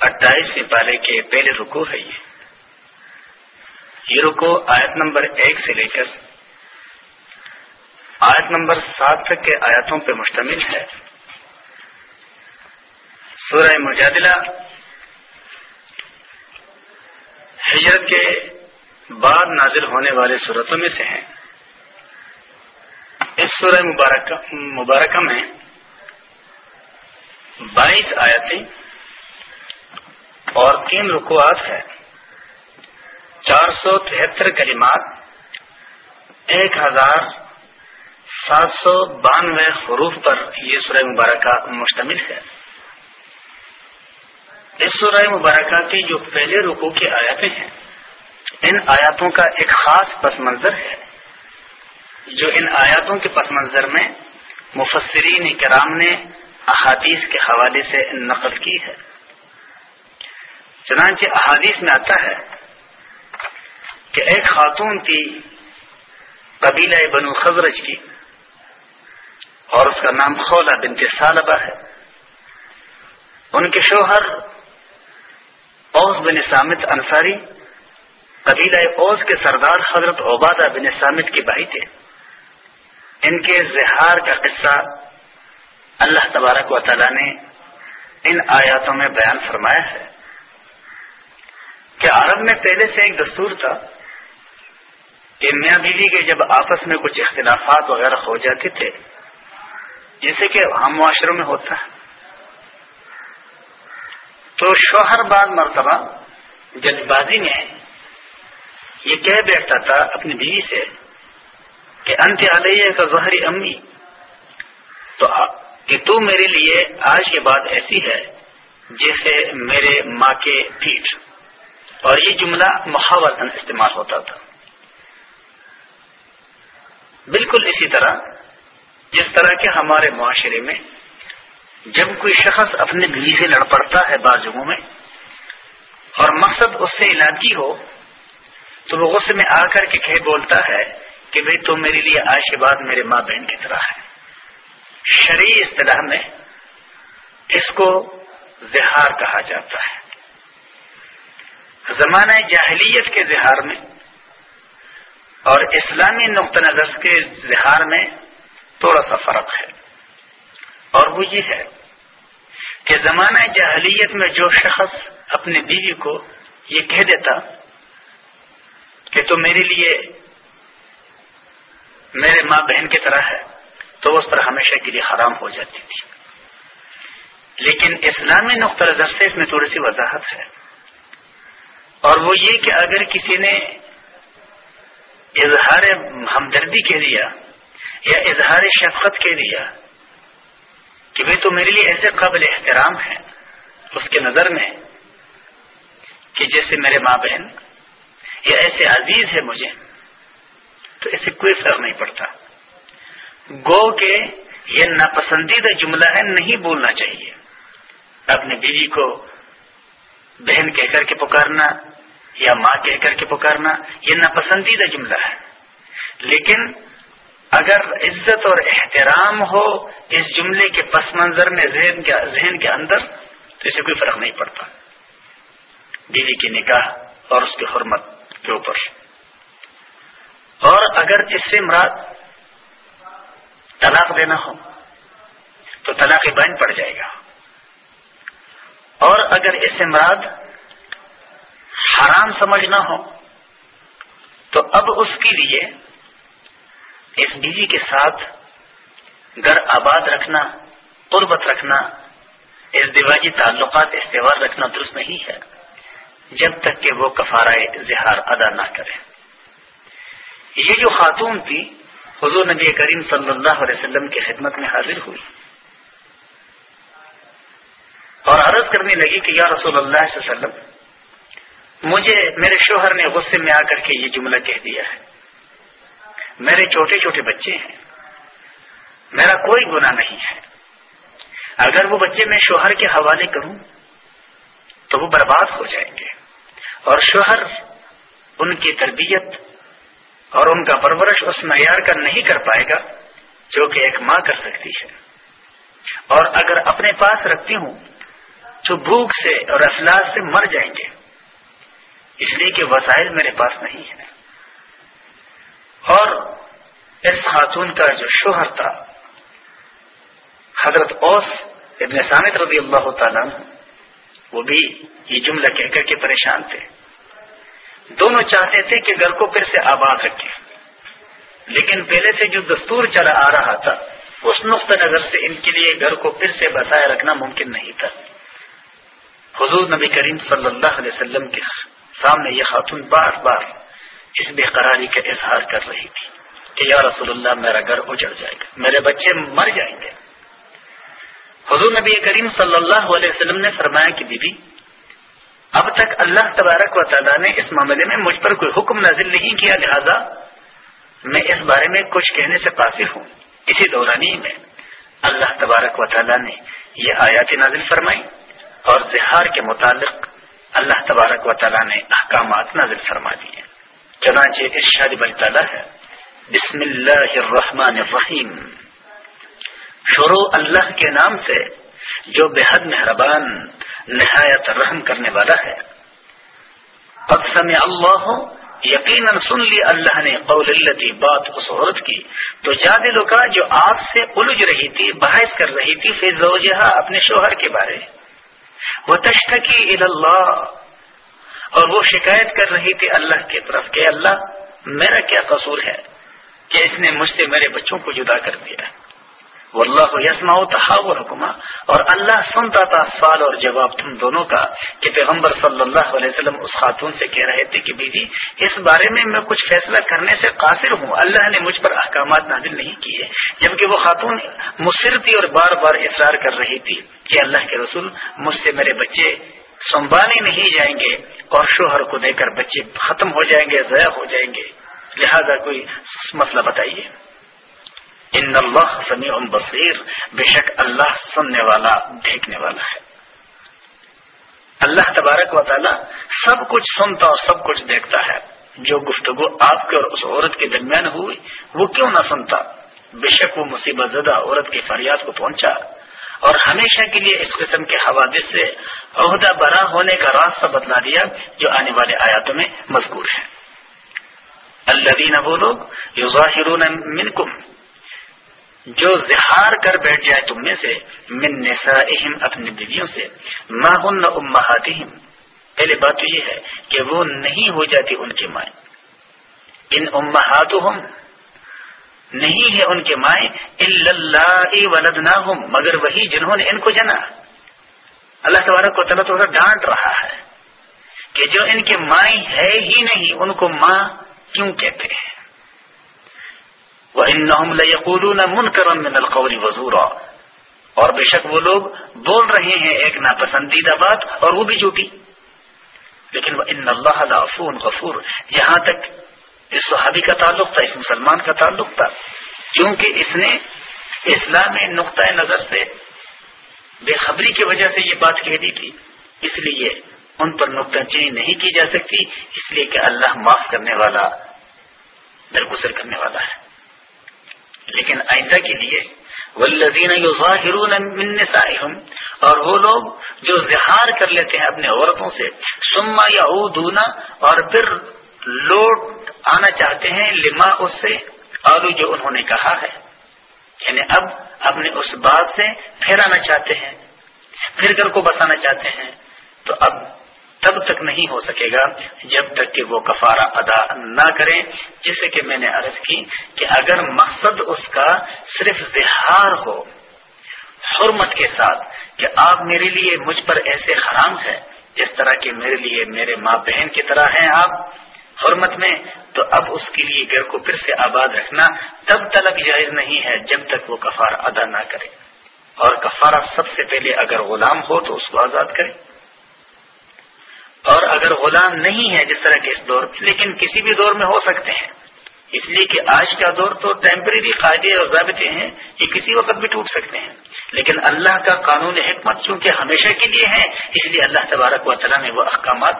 اٹھائیسویں پارے کے پہلے رکو ہے یہ۔ یہ رکو آیت نمبر ایک سے لے کر آیت نمبر سات تک کے آیاتوں پہ مشتمل ہے۔ سورہ مجادلہ ہجرت کے بعد نازل ہونے والے صورتوں میں سے ہیں۔ اس سورہ مبارکہ میں بائیس آیتیں اور تین رکوات ہے چار سو تہتر کلمات، ایک ہزار سات سو بانوے حروف پر یہ سورہ مبارکہ مشتمل ہے۔ اس سورہ مبارکہ کی جو پہلے رکو کی آیاتیں ہیں، ان آیاتوں کا ایک خاص پس منظر ہے۔ جو ان آیاتوں کے پس منظر میں مفسرین کرام نے احادیث کے حوالے سے نقل کی ہے۔ چنانچہ احادیث میں آتا ہے کہ ایک خاتون تھی قبیلہ بنو خزرج کی اور اس کا نام خولا بنت سالبہ ہے۔ ان کے شوہر اوس بن سامت انصاری، قبیلہ اوس کے سردار حضرت عبادہ بن سامت کے بھائی تھے۔ ان کے زہار کا قصہ اللہ تبارک و تعالی نے ان آیاتوں میں بیان فرمایا ہے۔ کہ عرب میں پہلے سے ایک دستور تھا کہ میاں بیوی کے جب آپس میں کچھ اختلافات وغیرہ ہو جاتے تھے، جیسے کہ ہم معاشروں میں ہوتا ہے۔ تو شوہر بعد مرتبہ جلد بازی میں یہ کہہ بیٹھتا تھا اپنی بیوی سے کہ انت علیہ کا ظہری امی، تو کہ تو میرے لیے آج کے بعد ایسی ہے جیسے میرے ماں کے پیٹ اور یہ جملہ محاورتن استعمال ہوتا تھا۔ بالکل اسی طرح جس طرح کے ہمارے معاشرے میں جب کوئی شخص اپنے بیوی سے لڑ پڑتا ہے بازو میں اور مقصد اس سے علاقی ہو، تو وہ غصے میں آ کر کے کہہ بولتا ہے کہ بھئی تو میرے لیے آج کے بعد میرے ماں بہن کی طرح ہے۔ شرعی اصطلاح میں اس کو زہار کہا جاتا ہے۔ زمانہ جاہلیت کے زہار میں اور اسلامی نقطہ نظر کے زہار میں تھوڑا سا فرق ہے۔ اور وہ یہ ہے کہ زمانہ جاہلیت میں جو شخص اپنی بیوی کو یہ کہہ دیتا کہ تو میرے لیے میرے ماں بہن کی طرح ہے، تو اس پر ہمیشہ کے لیے حرام ہو جاتی تھی۔ لیکن اسلامی نقطہ نظر سے اس میں تھوڑی سی وضاحت ہے۔ اور وہ یہ کہ اگر کسی نے اظہار ہمدردی کہہ دیا یا اظہار شفقت کہہ دیا کہ بھائی تو میرے لیے ایسے قابل احترام ہے اس کے نظر میں کہ جیسے میرے ماں بہن یا ایسے عزیز ہے مجھے، تو اسے کوئی فرق نہیں پڑتا۔ گو کے یہ ناپسندیدہ جملہ ہے، نہیں بولنا چاہیے۔ اپنی بیوی کو بہن کہہ کر کے پکارنا یا ماں کہہ کر کے پکارنا، یہ ناپسندیدہ جملہ ہے۔ لیکن اگر عزت اور احترام ہو اس جملے کے پس منظر میں ذہن کے ذہن کے اندر، تو اسے کوئی فرق نہیں پڑتا۔ بیوی کی نکاح اور اس کی حرمت کے اوپر۔ اور اگر اس سے مراد طلاق دینا ہو، تو طلاق بین پڑ جائے گا۔ اور اگر اس سے مراد حرام سمجھنا ہو، تو اب اس کے لیے اس بیوی کے ساتھ گھر آباد رکھنا، قربت رکھنا، اس دیواجی تعلقات استوار رکھنا درست نہیں ہے، جب تک کہ وہ کفارہ اظہار ادا نہ کرے۔ یہ جو خاتون تھی، حضور نبی کریم صلی اللہ علیہ وسلم کی خدمت میں حاضر ہوئی اور عرض کرنے لگی کہ یا رسول اللہ صلی اللہ علیہ وسلم، مجھے میرے شوہر نے غصے میں آ کر کے یہ جملہ کہہ دیا ہے۔ میرے چھوٹے چھوٹے بچے ہیں۔ میرا کوئی گناہ نہیں ہے۔ اگر وہ بچے میں شوہر کے حوالے کروں تو وہ برباد ہو جائیں گے۔ اور شوہر ان کی تربیت اور ان کا پرورش اس معیار کا نہیں کر پائے گا جو کہ ایک ماں کر سکتی ہے۔ اور اگر اپنے پاس رکھتی ہوں تو بھوک سے اور افلاس سے مر جائیں گے۔ اس لیے کہ وسائل میرے پاس نہیں ہے اور اس خاتون کا جو شوہر تھا، حضرت اوس ابن سامد رضی اللہ تعالیٰ وہ بھی یہ جملہ کہہ کر کے پریشان تھے۔ دونوں چاہتے تھے کہ گھر کو پھر سے آباد رکھے۔ لیکن پہلے سے جو دستور چلا آ رہا تھا، اس نقطۂ نظر سے ان کے لیے گھر کو پھر سے بسائے رکھنا ممکن نہیں تھا۔ حضور نبی کریم صلی اللہ علیہ وسلم کے سامنے یہ خاتون بار بار اس بے قراری کا اظہار کر رہی تھی کہ یا رسول اللہ میرا گھر اجڑ جائے گا، میرے بچے مر جائیں گے۔ حضور نبی کریم صلی اللہ علیہ وسلم نے فرمایا کہ بی بی اب تک اللہ تبارک و تعالیٰ نے اس معاملے میں مجھ پر کوئی حکم نازل نہیں کیا، لہذا میں اس بارے میں کچھ کہنے سے قاصر ہوں۔ اسی دورانی میں اللہ تبارک و تعالیٰ نے یہ آیات نازل فرمائی۔ اور زہار کے متعلق اللہ تبارک و تعالیٰ نے احکامات نازل فرما دیے چنانچہ ارشاد بل تعالیٰ ہے، بسم اللہ الرحمن الرحیم۔ شروع اللہ کے نام سے جو بے حد مہربان، نہایت رحم کرنے والا ہے۔ اللہ یقیناً سن لی اللہ نے قول اللہ بات اس عورت کی۔ تو جاد لکا جو آپ سے الجھ رہی تھی، بحث کر رہی تھی فض اپنے شوہر کے بارے۔ وہ تشتکی اللہ اور وہ شکایت کر رہی تھی اللہ کی طرف کہ اللہ، میرا کیا قصور ہے کہ اس نے مجھ سے میرے بچوں کو جدا کر دیا۔ واللہ یسما تحاور حکمہ اور اللہ سنتا تھا سوال اور جواب تم دونوں کا کہ پیغمبر صلی اللہ علیہ وسلم اس خاتون سے کہہ رہے تھے کہ بیوی، اس بارے میں میں کچھ فیصلہ کرنے سے قاصر ہوں۔ اللہ نے مجھ پر احکامات نازل نہیں کیے، جبکہ وہ خاتون مصر تھی اور بار بار اصرار کر رہی تھی کہ اللہ کے رسول مجھ سے میرے بچے سنبھالے نہیں جائیں گے اور شوہر کو دے کر بچے ختم ہو جائیں گے، ضائع ہو جائیں گے۔ لہذا کوئی مسئلہ بتائیے۔ ان اللہ سمیع بصیر بے شک اللہ سننے والا، دیکھنے والا ہے۔ اللہ تبارک و تعالی سب کچھ سنتا اور سب کچھ دیکھتا ہے۔ جو گفتگو آپ کے اور اس عورت کے درمیان ہوئی، وہ کیوں نہ سنتا؟ بے شک وہ مصیبت زدہ عورت کی فریاد کو پہنچا۔ اور ہمیشہ کے لیے اس قسم کے حوادث سے عہدہ برا ہونے کا راستہ بتلا دیا، جو آنے والے آیاتوں میں مذکور ہے۔ اللہ دینا وہ لوگ یو ظاہر منکم جو زہار کر بیٹھ جائے تم میں سے، من نسائہم، اپنی بیویوں سے، ما ہن امہاتہم۔ پہلے بات تو یہ ہے کہ وہ نہیں ہو جاتی ان کی مائیں۔ ان امہاتہم نہیں ہے ان کے مائیں اللہ ولدناہم مگر وہی جنہوں نے ان کو جنا۔ اللہ تبارک کو تعالیٰ تھوڑا ڈانٹ رہا ہے کہ جو ان کے مائیں ہے ہی نہیں، ان کو ماں کیوں کہتے ہیں؟ وہ ان من کرم من القول وزورا۔ اور بے شک وہ لوگ بول رہے ہیں ایک ناپسندیدہ بات اور وہ بھی جھوٹی۔ لیکن وہ ان اللہ عفون غفور۔ جہاں تک اس صحابی کا تعلق تھا، اس مسلمان کا تعلق تھا، کیونکہ اس نے اسلام نقطۂ نظر سے بے خبری کی وجہ سے یہ بات کہہ دی تھی۔ اس لیے ان پر نقطہ چینی نہیں کی جا سکتی، اس لیے کہ اللہ معاف کرنے والا درگزر کرنے والا ہے۔ لیکن آئندہ کے لیے ولدین اور وہ لوگ جو زہار کر لیتے ہیں اپنے عورتوں سے سما یا اور پھر لوٹ آنا چاہتے ہیں لما اس سے آلو جو انہوں نے کہا ہے۔ یعنی اب اپنے اس بات سے پھر آنا چاہتے ہیں، پھر گھر کو بسانا چاہتے ہیں۔ تو اب تب تک نہیں ہو سکے گا جب تک کہ وہ کفارہ ادا نہ کریں جسے کہ میں نے عرض کی کہ اگر مقصد اس کا صرف زہار ہو، حرمت کے ساتھ کہ آپ میرے لیے مجھ پر ایسے حرام ہے جس طرح کہ میرے لیے میرے ماں بہن کی طرح ہیں آپ حرمت میں، تو اب اس کے لیے گھر کو پھر سے آباد رکھنا تب طلب جائز نہیں ہے جب تک وہ کفار ادا نہ کرے۔ اور کفارہ سب سے پہلے اگر غلام ہو تو اس کو آزاد کرے۔ اور اگر غلام نہیں ہے جس طرح کے اس دور لیکن کسی بھی دور میں ہو سکتے ہیں۔ اس لیے کہ آج کا دور تو ٹیمپریری قاعدے اور ضابطے ہیں، یہ کسی وقت بھی ٹوٹ سکتے ہیں۔ لیکن اللہ کا قانون حکمت چونکہ ہمیشہ کے لیے ہے، اس لیے اللہ تبارک و تعالیٰ نے وہ احکامات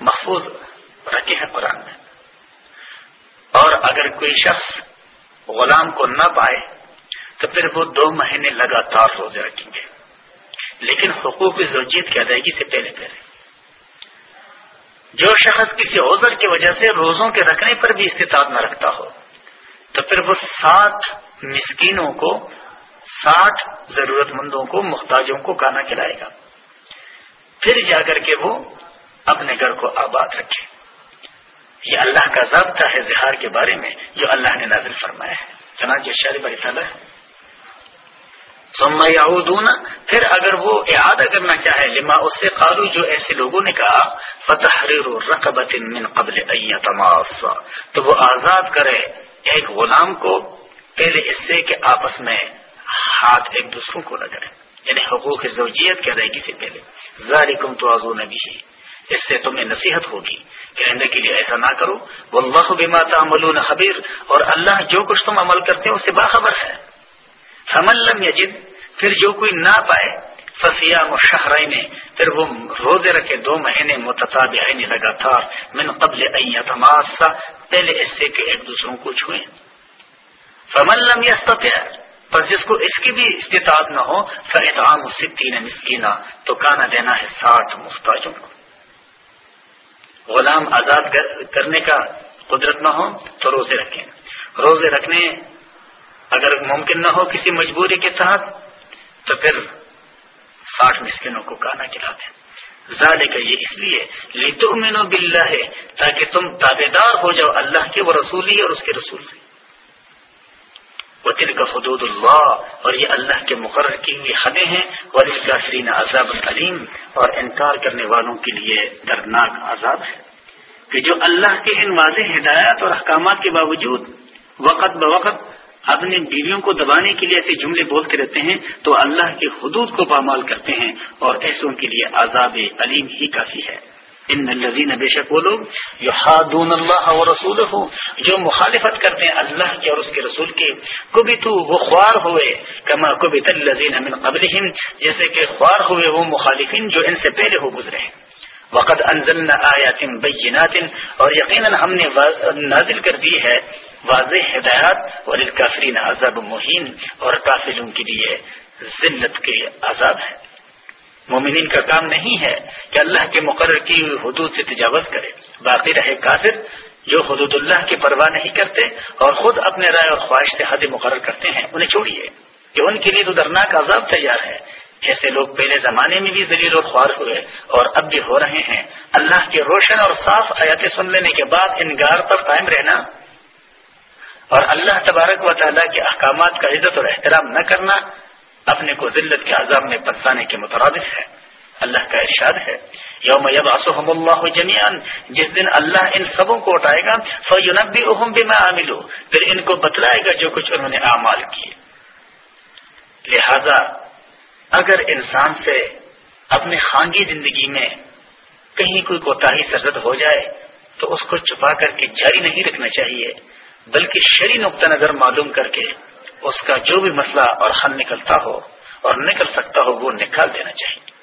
محفوظ رکھے ہیں قرآن میں۔ اور اگر کوئی شخص غلام کو نہ پائے، تو پھر وہ دو مہینے لگاتار روزے رکھیں گے۔ لیکن حقوق زوجیت کی ادائیگی سے پہلے پہلے۔ جو شخص کسی عذر کی وجہ سے روزوں کے رکھنے پر بھی استطاعت نہ رکھتا ہو، تو پھر وہ ساٹھ مسکینوں کو، ساٹھ ضرورت مندوں کو، محتاجوں کو کھانا کھلائے گا۔ پھر جا کر کے وہ اپنے گھر کو آباد رکھے۔ یہ اللہ کا ضابطہ ہے زہار کے بارے میں، جو اللہ نے نازل فرمایا ہے۔ چنانچہ شہری بڑی تعالیٰ ہے۔ یعودون، پھر اگر وہ اعادہ کرنا چاہے، لما اس سے قالو، جو ایسے لوگوں نے کہا فتح رقبت من قبل تماسا تو وہ آزاد کرے ایک غلام کو، پہلے اس سے کہ آپس میں ہاتھ ایک دوسروں کو لگائے یعنی حقوق زوجیت کی ادائیگی سے پہلے۔ ذالکم تو نبی اس سے تمہیں نصیحت ہوگی کہنے کے لیے ایسا نہ کرو۔ واللہ بما تعملون خبیر۔ اور اللہ جو کچھ تم عمل کرتے ہیں اسے باخبر ہے۔ لم یجد پھر جو کوئی نہ پائے فسیا مشہرین پھر وہ روزے رکھے دو مہینے متطاب لگاتار، من قبل تماسا پہلے اس سے کہ ایک دوسروں کو چھوئیں۔ فمن لم یستطع پر جس کو اس کی بھی استطاعت نہ ہو فاطعام ستین مسکینہ تو کانا دینا ہے ساٹھ محتاجوں کو۔ غلام آزاد کرنے کا قدرت نہ ہو، تو روزے رکھیں۔ روزے رکھنے اگر ممکن نہ ہو کسی مجبوری کے تحت تو پھر ساٹھ مسکنوں کو کھانا کھلا دیں کا یہ اس لیے لیتو مینو بلّہ ہے تاکہ تم تابے دار ہو جاؤ اللہ کے وہ رسولی اور اس کے رسول سے۔ وہ تل کا حدود اللہ، اور یہ اللہ کے مقرر کی ہوئی حدیں ہیں۔ اور اس کا سرین عذاب العلیم، اور انکار کرنے والوں کے لیے دردناک عذاب ہے۔ کہ جو اللہ کے ان واضح ہدایات اور احکامات کے باوجود وقت بوقت اپنی بیویوں کو دبانے کے لیے ایسے جملے بولتے رہتے ہیں، تو اللہ کے حدود کو پامال کرتے ہیں اور ایسوں کے لیے عذاب علیم ہی کافی ہے۔ ان الزین بے شک وہ لوگ جو ہادون اللہ و رسول جو مخالفت کرتے ہیں اللہ کے اور اس کے رسول کے کبھی تو وہ خوار ہوئے، کما کبھی تلزین امن قبل جیسے کہ خوار ہوئے وہ مخالفین جو ان سے پہلے ہو گزرے ہیں۔ وقت انزل آیات بینات اور یقیناً ہم نے نازل کر دی ہے واضح ہدایات اور کافرین عذاب مہین اور کافروں کے لیے ذلت کے عذاب ہے۔ مومنین کا کام نہیں ہے کہ اللہ کے مقرر کی ہوئی حدود سے تجاوز کرے۔ باقی رہے کافر جو حدود اللہ کی پرواہ نہیں کرتے اور خود اپنے رائے اور خواہش سے حد مقرر کرتے ہیں۔ انہیں چھوڑیے کہ ان کے لیے تو درناک عذاب تیار ہے۔ ایسے لوگ پہلے زمانے میں بھی ذلیل اور خوار ہوئے اور اب بھی ہو رہے ہیں۔ اللہ کے روشن اور صاف آیاتیں سن لینے کے بعد انگار پر قائم رہنا اور اللہ تبارک و تعالیٰ کے احکامات کا عزت اور احترام نہ کرنا اپنے کو ذلت کے عذاب میں پرسانے کے مترادف ہے۔ اللہ کا ارشاد ہے۔ یوم یبعثهم اللہ جمیان جس دن اللہ ان سبوں کو اٹھائے گا فینبئهم بما عملوا، پھر ان کو بتلائے گا جو کچھ انہوں نے اعمال کیے۔ لہذا اگر انسان سے اپنے خانگی زندگی میں کہیں کوئی کوتاہی سرزد ہو جائے، تو اس کو چھپا کر کے جاری نہیں رکھنا چاہیے، بلکہ شری نقطہ نظر معلوم کر کے اس کا جو بھی مسئلہ اور حل نکلتا ہو اور نکل سکتا ہو، وہ نکال دینا چاہیے۔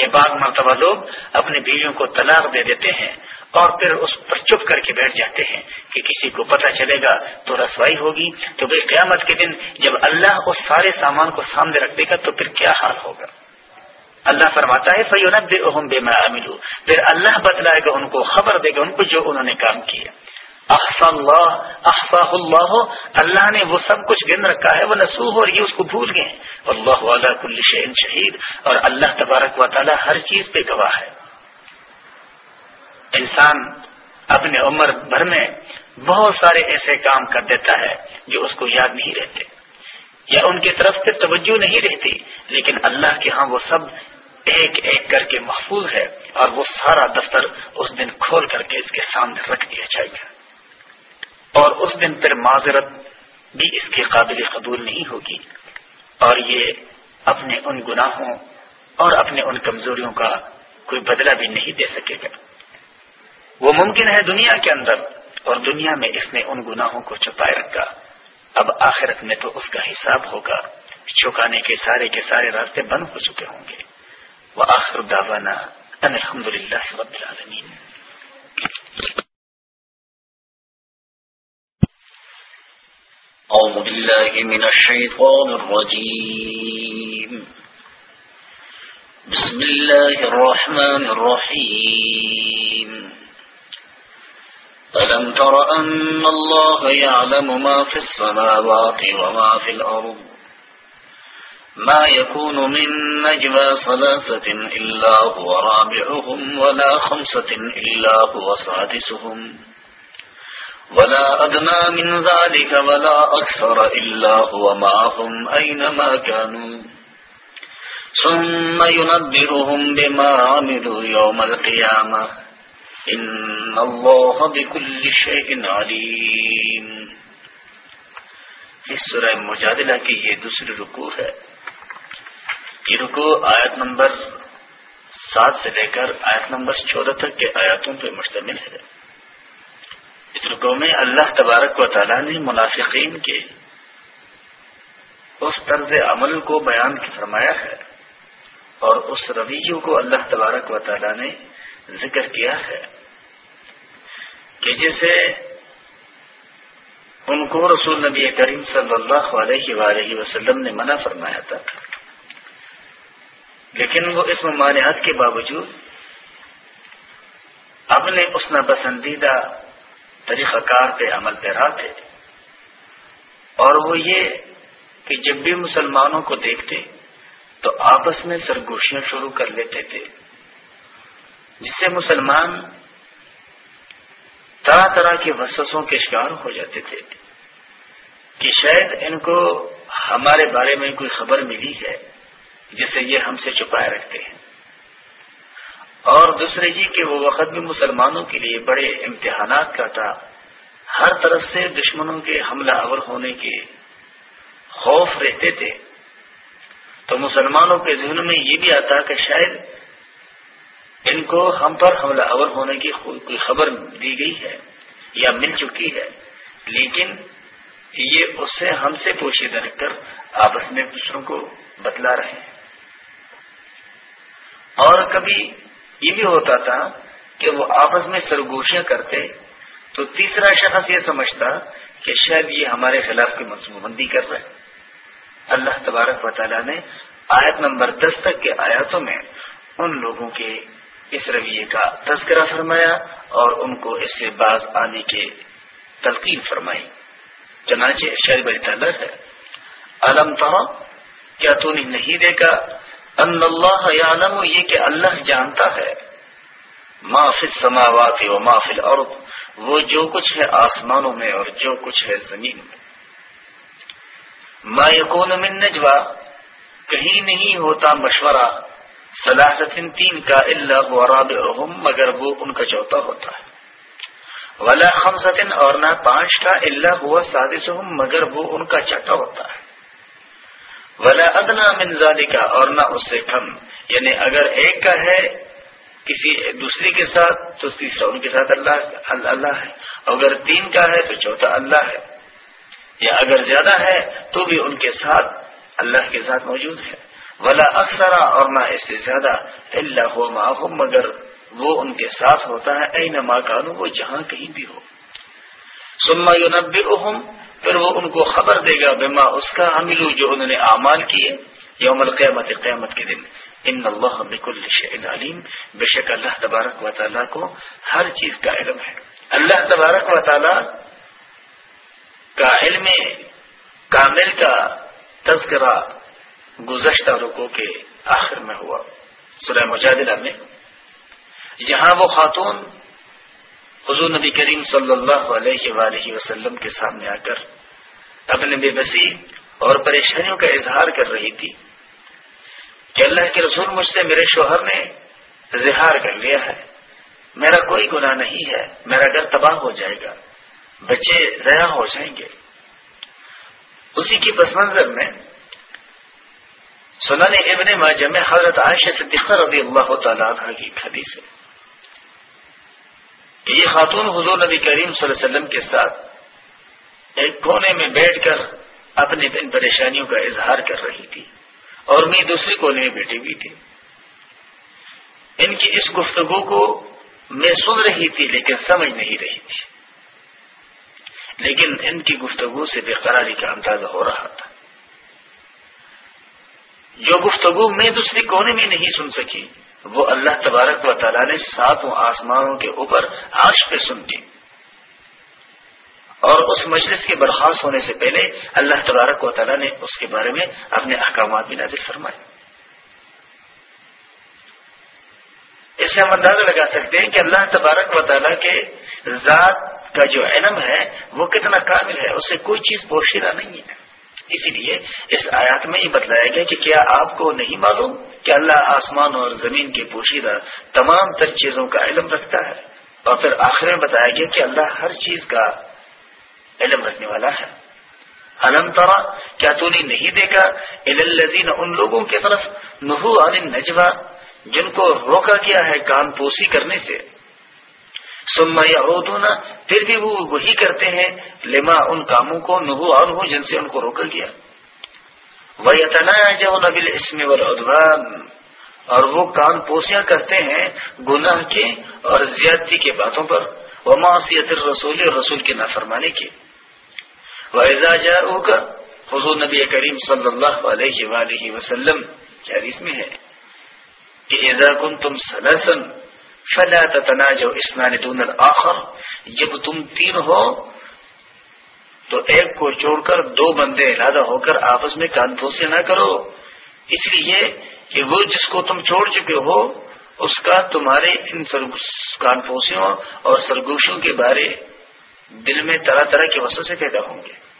کہ بعض مرتبہ لوگ اپنی بیویوں کو طلاق دے دیتے ہیں اور پھر اس پر چپ کر کے بیٹھ جاتے ہیں کہ کسی کو پتہ چلے گا تو رسوائی ہوگی، تو بھائی قیامت کے دن جب اللہ اس سارے سامان کو سامنے رکھ دے گا تو پھر کیا حال ہوگا؟ اللہ فرماتا ہے فیونب بے میں پھر اللہ بتلائے گا، ان کو خبر دے گا، ان کو جو انہوں نے کام کیا۔ احسا اللہ احسا اللہ اللہ نے وہ سب کچھ گن رکھا ہے، وہ نسوح اور یہ اس کو بھول گئے اللہ والا کل شہین شہید۔ اور اللہ تبارک و تعالی ہر چیز پہ گواہ ہے۔ انسان اپنے عمر بھر میں بہت سارے ایسے کام کر دیتا ہے جو اس کو یاد نہیں رہتے۔ یا ان کی طرف سے توجہ نہیں رہتی، لیکن اللہ کے ہاں وہ سب ایک ایک کر کے محفوظ ہے اور وہ سارا دفتر اس دن کھول کر کے اس کے سامنے رکھ دیا جائے گا۔ اور اس دن پھر معذرت بھی اس کے قابل قبول نہیں ہوگی۔ اور یہ اپنے ان گناہوں اور اپنے ان کمزوریوں کا کوئی بدلہ بھی نہیں دے سکے گا۔ وہ ممکن ہے دنیا کے اندر اور دنیا میں اس نے ان گناہوں کو چھپائے رکھا۔ اب آخرت میں تو اس کا حساب ہوگا۔ چکانے کے سارے کے سارے راستے بند ہو چکے ہوں گے۔ وہ آخر داوانا الحمد للہ رب العالمین أعوذ بالله من الشيطان الرجيم. بسم الله الرحمن الرحيم. ألم تر أن الله يعلم ما في السماوات وما في الأرض؟ ما يكون من نجوى صلاثة إلا هو رابعهم ولا خمسة إلا هو سادسهم. ولا أدنى من ذلك ولا أكثر إلا هو معهم أينما كانوا. ثم ينبئهم بما عملوا يوم القيامة. إن الله بكل شيء عليم. اس سورہ مجادلہ کی یہ دوسری رکو ہے. یہ رکو آیت نمبر سات سے لے کر آیت نمبر چودہ تک کے آیاتوں پہ مشتمل ہے۔ اس رکو میں اللہ تبارک و تعالیٰ نے منافقین کے اس طرز عمل کو بیان فرمایا ہے اور اس رویوں کو اللہ تبارک و تعالیٰ نے ذکر کیا ہے کہ جسے ان کو رسول نبی کریم صلی اللہ علیہ وآلہ وسلم نے منع فرمایا تھا۔ لیکن وہ اس ممانعت کے باوجود اپنے اس ناپسندیدہ طریقہ کار پہ عمل پیرا تھے اور وہ یہ کہ جب بھی مسلمانوں کو دیکھتے تو آپس میں سرگوشیاں شروع کر لیتے تھے۔ جس سے مسلمان طرح طرح کے وسوسوں کے شکار ہو جاتے تھے کہ شاید ان کو ہمارے بارے میں کوئی خبر ملی ہے جسے یہ ہم سے چھپائے رکھتے ہیں۔ اور دوسرے جی کہ وہ وقت بھی مسلمانوں کے لیے بڑے امتحانات کا تھا۔ ہر طرف سے دشمنوں کے حملہ آور ہونے کے خوف رہتے تھے۔ تو مسلمانوں کے ذہن میں یہ بھی آتا کہ شاید ان کو ہم پر حملہ آور ہونے کی کوئی خبر دی گئی ہے یا مل چکی ہے۔ لیکن یہ اس سے ہم سے پوشیدہ رکھ کر آپس میں دوسروں کو بتلا رہے ہیں۔ اور کبھی یہ بھی ہوتا تھا کہ وہ آپس میں سرگوشیاں کرتے تو تیسرا شخص یہ سمجھتا کہ شاید یہ ہمارے خلاف کی منصوبہ بندی کر رہے اللہ تبارک و تعالیٰ نے آیت نمبر دس تک کے آیاتوں میں ان لوگوں کے اس رویے کا تذکرہ فرمایا اور ان کو اس سے باز آنے کے تلقین فرمائی۔ چنانچہ شہر بری تعلق ہے۔ علم تو کیا تو نے نہیں دیکھا؟ ان اللہ یعلم یہ کہ اللہ جانتا ہے۔ ما فی السماوات و ما فی الارض، وہ جو کچھ ہے آسمانوں میں اور جو کچھ ہے زمین میں۔ ما یکون من نجوا کہیں نہیں ہوتا مشورہ صلاحت تین کا اللہ رابعهم، مگر وہ ان کا چوتھا ہوتا ہے۔ ولا خمسط اور نہ پانچ کا اللہ ہوا سادسهم، مگر وہ ان کا چھٹا ہوتا ہے۔ ولا ادنا منظالی کا اور نہ اس سے کم۔ یعنی اگر ایک کا ہے کسی دوسری کے ساتھ، تو تیسرا ان کے ساتھ اللہ اللہ ہے۔ اگر تین کا ہے، تو چوتھا اللہ ہے۔ یا اگر زیادہ ہے، تو بھی ان کے ساتھ اللہ کے ساتھ موجود ہے۔ ولا اکثرا اور نہ اس سے زیادہ۔ اللہ ہو مگر وہ ان کے ساتھ ہوتا ہے۔ اے نما کانو وہ جہاں کہیں بھی ہو۔ سما یو پھر وہ ان کو خبر دے گا بما اس کا عملو جو انہوں نے اعمال کیے یوم القیامت، قیامت کے دن۔ ان اللہ بکل علیم۔ بے شک اللہ تبارک و تعالیٰ کو ہر چیز کا علم ہے۔ اللہ تبارک و تعالیٰ کا علم کامل کا تذکرہ گزشتہ رکو کے آخر میں ہوا۔ سورہ مجادلہ میں۔ یہاں وہ خاتون حضور نبی کریم صلی اللہ علیہ وآلہ وسلم کے سامنے آ کر اپنے بے بسی اور پریشانیوں کا اظہار کر رہی تھی کہ اللہ کے رسول مجھ سے میرے شوہر نے اظہار کر لیا ہے۔ میرا کوئی گناہ نہیں ہے، میرا گھر تباہ ہو جائے گا، بچے ضیاع ہو جائیں گے۔ اسی کی پس منظر میں سنن ابن ماجہ میں حضرت عائشہ صدیقہ رضی اللہ تعالیٰ کی حدیث ہے۔ یہ خاتون حضور نبی کریم صلی اللہ علیہ وسلم کے ساتھ ایک کونے میں بیٹھ کر اپنی دن پریشانیوں کا اظہار کر رہی تھی اور میں دوسرے کونے میں بیٹھی ہوئی تھی۔ ان کی اس گفتگو کو میں سن رہی تھی لیکن سمجھ نہیں رہی تھی۔ لیکن ان کی گفتگو سے بے قراری کا اندازہ ہو رہا تھا۔ جو گفتگو میں دوسری کونے میں نہیں سن سکی، وہ اللہ تبارک و تعالیٰ نے ساتوں آسمانوں کے اوپر آش پہ سن دی۔ اور اس مجلس کے برخاست ہونے سے پہلے اللہ تبارک و تعالیٰ نے اس کے بارے میں اپنے احکامات بھی نازل فرمائے۔ اس سے ہم اندازہ لگا سکتے ہیں کہ اللہ تبارک و تعالیٰ کے ذات کا جو علم ہے، وہ کتنا کامل ہے، اس سے کوئی چیز پوشیدہ نہیں ہے۔ اسی لیے اس آیات میں یہ بتلایا گیا کہ کیا آپ کو نہیں معلوم کہ اللہ آسمان اور زمین کے پوشیدہ تمام تر چیزوں کا علم رکھتا ہے؟ اور پھر آخر میں بتایا گیا کہ اللہ ہر چیز کا علم رکھنے والا ہے۔ علم ترا، کیا تو نے نہیں دیکھا؟ الزین ان لوگوں کی طرف نحو عن نجوا جن کو روکا گیا ہے کان پوسی کرنے سے۔ سما یا پھر بھی وہ وہی کرتے ہیں، لما ان کاموں کو نحو اور ہو جن سے ان کو روکا گیا۔ وہ اتنا جو نبل اسم والعدوان۔ اور وہ کان پوسیاں کرتے ہیں گناہ کے اور زیادتی کے باتوں پر۔ وہ معاشیت رسول رسول کے نافرمانے کی وہ اعزاز حضور نبی کریم صلی اللہ علیہ وآلہ وسلم حدیث میں ہے کہ ایزا کن تم سلسن فلا تتناجو اسنان دون الاخر جب تم تین ہو، تو ایک کو چھوڑ کر دو بندے ارادہ ہو کر آپس میں کان پھوسے نہ کرو۔ اس لیے کہ وہ جس کو تم چھوڑ چکے ہو، اس کا تمہارے ان کان پھوسیوں اور سرگوشوں کے بارے دل میں طرح طرح کے وسوں سے پیدا ہوں گے۔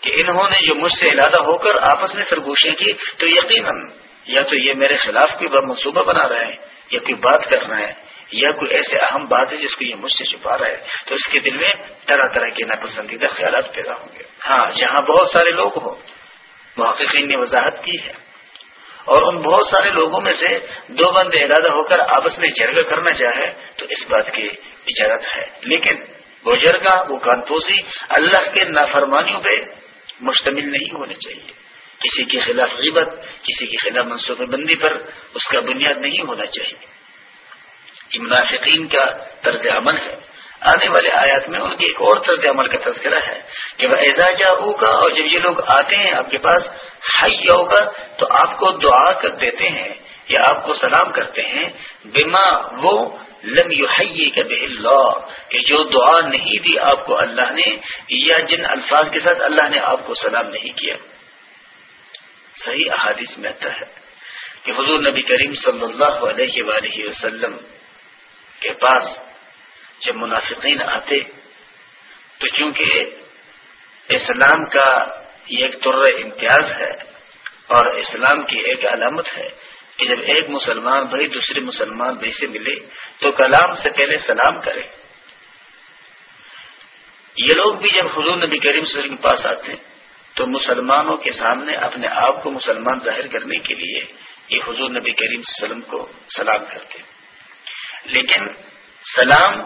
کہ انہوں نے جو مجھ سے ارادہ ہو کر آپس میں سرگوشیں کی، تو یقیناً یا تو یہ میرے خلاف کوئی منصوبہ بنا رہے ہیں یا کوئی بات کر رہا ہے، یا کوئی ایسے اہم بات ہے جس کو یہ مجھ سے چھپا رہا ہے، تو اس کے دل میں طرح طرح کے ناپسندیدہ خیالات پیدا ہوں گے۔ ہاں جہاں بہت سارے لوگ ہوں، محققین نے وضاحت کی ہے۔ اور ان بہت سارے لوگوں میں سے دو بندے ارادہ ہو کر آپس میں جرگا کرنا چاہے تو اس بات کی اجازت ہے۔ لیکن وہ جرگا وہ کانپوسی اللہ کے نافرمانیوں پہ مشتمل نہیں ہونے چاہیے۔ کسی کے خلاف غیبت، کسی کے خلاف منصوبہ بندی پر اس کا بنیاد نہیں ہونا چاہیے۔ یہ منافقین کا طرز عمل ہے۔ آنے والے آیات میں ان کے ایک اور طرز عمل کا تذکرہ ہے کہ وہ اعزاز ہوگا اور جب یہ لوگ آتے ہیں آپ کے پاس ہائی ہوگا تو آپ کو دعا کر دیتے ہیں یا آپ کو سلام کرتے ہیں بما وہ لم یحیی کا اللہ، کہ جو دعا نہیں دی آپ کو اللہ نے یا جن الفاظ کے ساتھ اللہ نے آپ کو سلام نہیں کیا۔ صحیح احادیث میں آتا ہے کہ حضور نبی کریم صلی اللہ علیہ وآلہ وسلم کے پاس جب منافقین آتے، تو چونکہ اسلام کا یہ ایک طر امتیاز ہے اور اسلام کی ایک علامت ہے کہ جب ایک مسلمان بھائی دوسرے مسلمان بھائی سے ملے، تو کلام سے پہلے سلام کرے۔ یہ لوگ بھی جب حضور نبی کریم صلی اللہ علیہ وسلم کے پاس آتے ہیں تو مسلمانوں کے سامنے اپنے آپ کو مسلمان ظاہر کرنے کے لیے یہ حضور نبی کریم صلی اللہ علیہ وسلم کو سلام کرتے لیکن سلام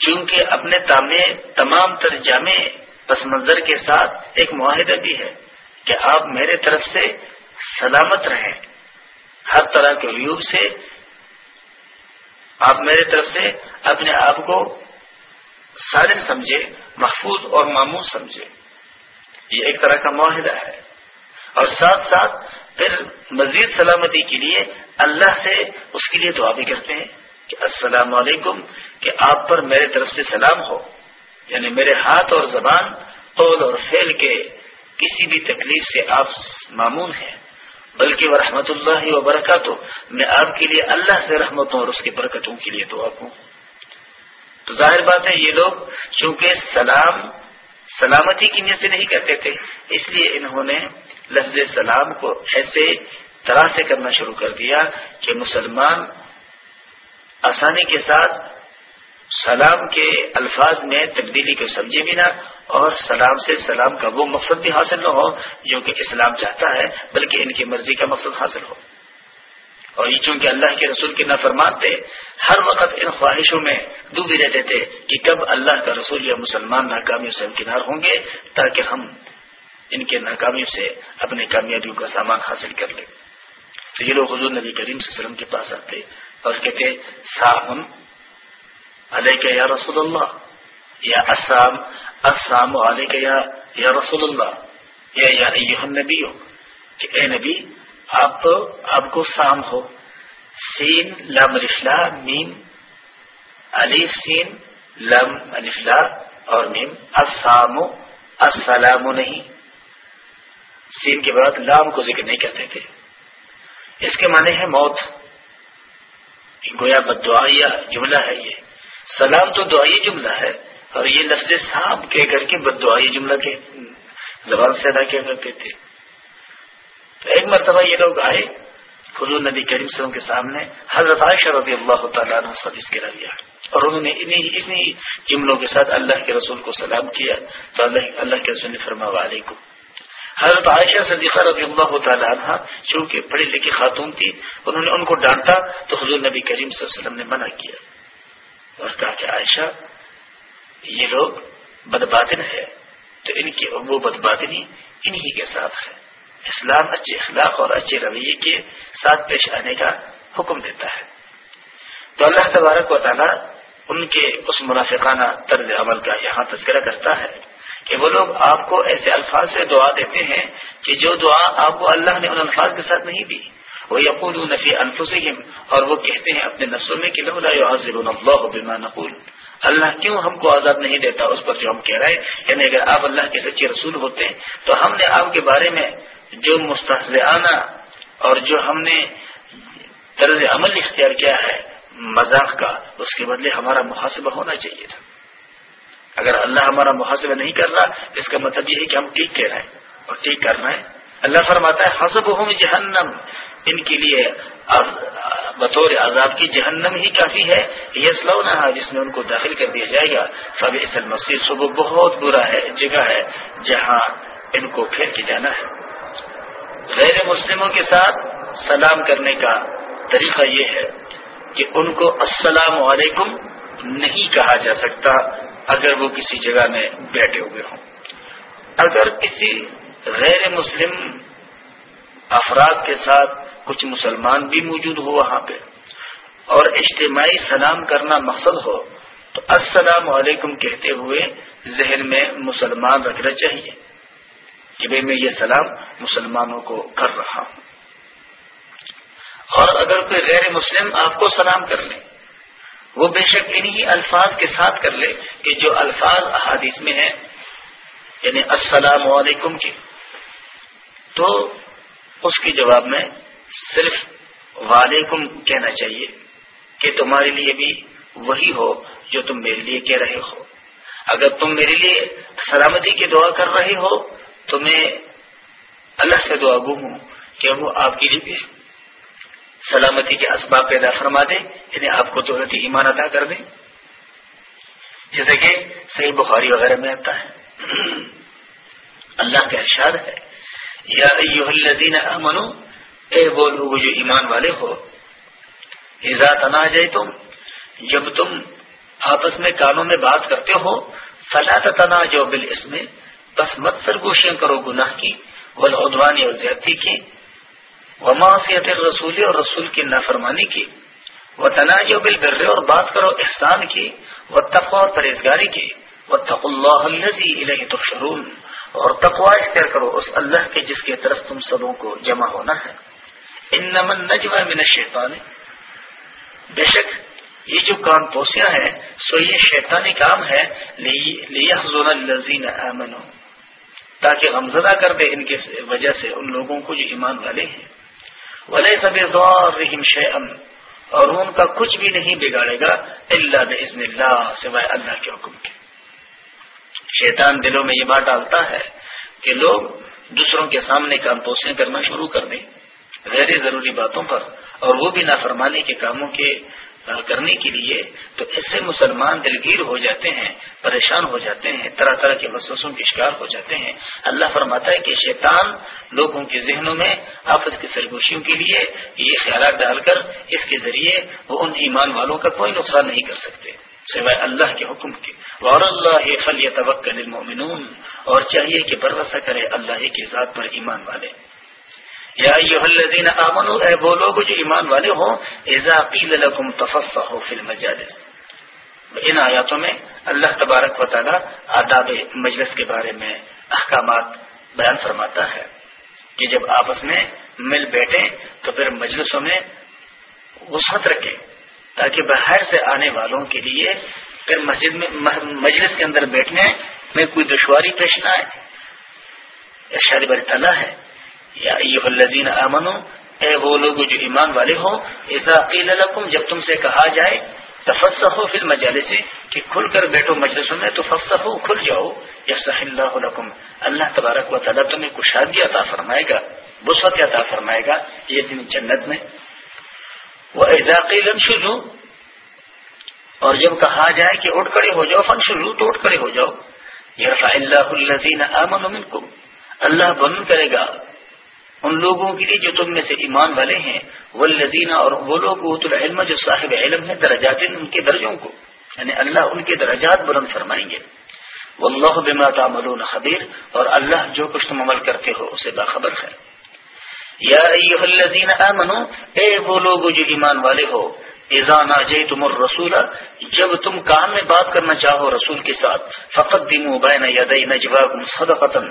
چونکہ اپنے تامنے تمام تر جامع پس منظر کے ساتھ ایک معاہدہ بھی ہے کہ آپ میرے طرف سے سلامت رہیں۔ ہر طرح کے عیوب سے آپ میرے طرف سے اپنے آپ کو سالم سمجھے محفوظ اور معمول سمجھے یہ ایک طرح کا معاہدہ ہے۔ اور ساتھ ساتھ پھر مزید سلامتی کے لیے اللہ سے اس کے لیے دعا بھی کرتے ہیں کہ السلام علیکم، کہ آپ پر میرے طرف سے سلام ہو۔ یعنی میرے ہاتھ اور زبان، قول اور فعل کے کسی بھی تکلیف سے آپ معمول ہیں۔ بلکہ وہ رحمت اللہ وبرکاتہ، میں آپ کے لیے اللہ سے رحمتوں اور اس کی برکتوں کے لیے دعا کوں تو ظاہر بات ہے، یہ لوگ چونکہ سلام سلامتی کی نیت سے نہیں کرتے تھے۔ اس لیے انہوں نے لفظ سلام کو ایسے طرح سے کرنا شروع کر دیا کہ مسلمان آسانی کے ساتھ سلام کے الفاظ میں تبدیلی کو سمجھے بھی نہ اور سلام سے سلام کا وہ مقصد بھی حاصل نہ ہو جو کہ اسلام چاہتا ہے، بلکہ ان کی مرضی کا مقصد حاصل ہو۔ اور یہ چونکہ اللہ کے رسول کے نافرمان تھے، ہر وقت ان خواہشوں میں ڈوبی رہتے تھے کہ کب اللہ کا رسول یا مسلمان ناکامیوں سے کنار ہوں گے تاکہ ہم ان کے ناکامیوں سے اپنے کامیابیوں کا سامان حاصل کر لیں۔ تو یہ لوگ حضور نبی کریم صلی اللہ علیہ وسلم کے پاس آتے اور کہتے سامن علیہ یا رسول اللہ یا اسام اسام علیہ یا یا رسول اللہ یا یا نبی ہو کہ اے نبی آپ آپ کو سام ہو۔ سین، لم الفلا میم۔ علیف سین، لم الفلا اور میم۔ اسام السلام نہیں۔ سین کے بعد لام کو ذکر نہیں کرتے تھے۔ اس کے معنی ہے موت۔ گویا بدعائیہ جملہ ہے یہ۔ سلام تو دعائی جملہ ہے اور یہ لفظ سام کہہ کر کے بد دعائی جملہ کے زبان سے ادا کیا کرتے تھے۔ ایک مرتبہ یہ لوگ آئے، حضور نبی کریم صلی کے سامنے حضرت عائشہ رضی اللہ تعالیٰ عنہ حدیث کے رویہ اور انہوں نے انہیں اتنی جملوں کے ساتھ اللہ کے رسول کو سلام کیا، تو اللہ اللہ کے رسول نے فرما علیکم حضرت عائشہ صدیقہ رضی اللہ تعالیٰ عنہ چونکہ پڑھی لکھی خاتون تھی، انہوں نے ان کو ڈانٹا تو حضور نبی کریم صلی اللہ علیہ وسلم نے منع کیا۔ اور کہا کہ عائشہ، یہ لوگ بدبادن ہے تو ان کی، وہ بدبادنی انہی کے ساتھ ہے۔ اسلام اچھے اخلاق اور اچھے رویے کے ساتھ پیش آنے کا حکم دیتا ہے۔ تو اللہ تبارک و تعالیٰ ان کے اس منافقانہ طرز عمل کا یہاں تذکرہ کرتا ہے کہ وہ لوگ آپ کو ایسے الفاظ سے دعا دیتے ہیں کہ جو دعا آپ کو اللہ نے ان الفاظ کے ساتھ نہیں دی۔ وہ یقول نفی انفسم اور وہ کہتے ہیں اپنے نفسوں میں کہ اللہ بما نقول۔ اللہ کیوں ہم کو آزاد نہیں دیتا؟ اس پر جو ہم کہہ رہے ہیں یعنی اگر آپ اللہ کے سچے رسول ہوتے تو ہم نے آپ کے بارے میں جو مستحض اور جو ہم نے طرز عمل اختیار کیا ہے مذاق کا، اس کے بدلے ہمارا محاسبہ ہونا چاہیے تھا۔ اگر اللہ ہمارا محاسبہ نہیں کر رہا، اس کا مطلب یہ ہے کہ ہم ٹھیک کہہ رہے ہیں۔ اور ٹھیک کرنا ہے اللہ فرماتا ہے حسب ہوں جہنم۔ ان کے لیے بطور عذاب کی جہنم ہی کافی ہے۔ یہ سلونا جس میں ان کو داخل کر دیا جائے گا۔ فب اصل مسیح صبح بہت برا ہے، جگہ ہے جہاں ان کو پھیر کے جانا ہے۔ غیر مسلموں کے ساتھ سلام کرنے کا طریقہ یہ ہے کہ ان کو السلام علیکم نہیں کہا جا سکتا اگر وہ کسی جگہ میں بیٹھے ہوئے ہوں۔ اگر کسی غیر مسلم افراد کے ساتھ کچھ مسلمان بھی موجود ہو وہاں پہ اور اجتماعی سلام کرنا مقصد ہو، تو السلام علیکم کہتے ہوئے ذہن میں مسلمان رکھنا چاہیے۔ کہ بھائی میں یہ سلام مسلمانوں کو کر رہا ہوں۔ اور اگر کوئی غیر مسلم آپ کو سلام کر لیں وہ بے شک انہی الفاظ کے ساتھ کر لے کہ جو الفاظ احادیث میں ہیں یعنی السلام علیکم کی تو اس کے جواب میں صرف وعلیکم کہنا چاہیے کہ تمہارے لیے بھی وہی ہو جو تم میرے لیے کہہ رہے ہو۔ اگر تم میرے لیے سلامتی کی دعا کر رہے ہو تو میں اللہ سے دعا گو ہوں کہ وہ آپ کے لیے سلامتی کے اسباب پیدا فرما دے یعنی آپ کو دولت ایمان ادا کر دیں جیسے کہ صحیح بخاری وغیرہ میں آتا ہے۔ اللہ کا ارشاد ہے، یا الذین امنو اے وہ لوگ جو ایمان والے ہو ایزا تنا جائے تم جب تم آپس میں کانوں میں بات کرتے ہو، فلا تنا جو بل اس میں بس مت سرگوشیاں کرو گناہ کی ودوانی اور زیادتی کی وہ معافیت رسول اور رسول کی نافرمانی کی وہ تناج و بل بر اور بات کرو احسان کی وہ تقوا اور پرہیزگاری کی وہ تق اللہ تخشرون اور تقوا اختیار کرو اس اللہ کے جس کی طرف تم سبوں کو جمع ہونا ہے۔ ان نمن نجوا من شیطان بے شک، یہ جو کام پوسیاں ہیں سو یہ شیطانی کام ہے الزین امن تاکہ غمزدہ کر دے ان کی وجہ سے ان لوگوں کو جو ایمان والے ہیں۔ ولی سب غور رحیم اور ان کا کچھ بھی نہیں بگاڑے گا اللہ بزن اللہ سوائے اللہ کے حکم کے۔ شیطان دلوں میں یہ بات ڈالتا ہے کہ لوگ دوسروں کے سامنے کام پوسیں کرنا شروع کر دیں۔ غیر ضروری باتوں پر۔ اور وہ بھی نافرمانی کے کاموں کے کرنے کے لیے تو ایسے مسلمان دلگیر ہو جاتے ہیں، پریشان ہو جاتے ہیں، طرح طرح کے وسوسوں کے شکار ہو جاتے ہیں۔ اللہ فرماتا ہے کہ شیطان لوگوں کے ذہنوں میں آپس کی سرگوشیوں کے لیے یہ خیالات ڈال کر اس کے ذریعے وہ ان ایمان والوں کا کوئی نقصان نہیں کر سکتے۔ سوائے اللہ کے حکم کے۔ اور اللہ فل توقع اور چاہیے کہ بھروسہ کرے اللہ کی ذات پر ایمان والے۔ یا الذین آمنوا، اے وہ لوگ جو ایمان والے ہوں، اذا قیل لکم تفصحوا فی المجالس۔ ان آیاتوں میں اللہ تبارک و تعالی آداب مجلس کے بارے میں احکامات بیان فرماتا ہے کہ جب آپس میں مل بیٹھے تو پھر مجلسوں میں وسعت رکھے تاکہ باہر سے آنے والوں کے لیے پھر مسجد میں، مجلس کے اندر بیٹھنے میں کوئی دشواری پیش نہ آئے۔ ارشاد بر تعالیٰ ہے۔ یا الذین امن اے وہ لوگ جو ایمان والے ہوں ایسا قیل لکم، جب تم سے کہا جائے تفس ہو پھر مجالس کہ کھل کر بیٹھو مجلسوں میں، تو ففس ہو کھل جاؤ یفصح اللہ لکم۔ اللہ تبارک و تعالیٰ تمہیں کشادی عطا فرمائے گا بسط عطا فرمائے گا، یہ دن جنت میں۔ وہ ایزا قیل شجو اور جب کہا جائے کہ اٹھ کڑے ہو جاؤ فن شروع تو اٹھ کڑے ہو جاؤ۔ یرفع اللہ الذین آمنوا منکم۔ اللہ بند کرے گا۔ ان لوگوں کے لیے جو تم میں سے ایمان والے ہیں وہ اور وہ لوگ العلم، جو صاحب علم ہے درجات ان کے درجوں کو یعنی اللہ ان کے درجات بلند فرمائیں گے۔ واللہ بما تعملون خبیر، اور اللہ جو کچھ تم عمل کرتے ہو، اسے باخبر ہے۔ یا ایوہ الذین آمنو، اے وہ لوگ جو ایمان والے ہو، اذا ناجیتم الرسول، جب تم کام میں بات کرنا چاہو رسول کے ساتھ فقط دمو بین یدی نجواکم صدقتن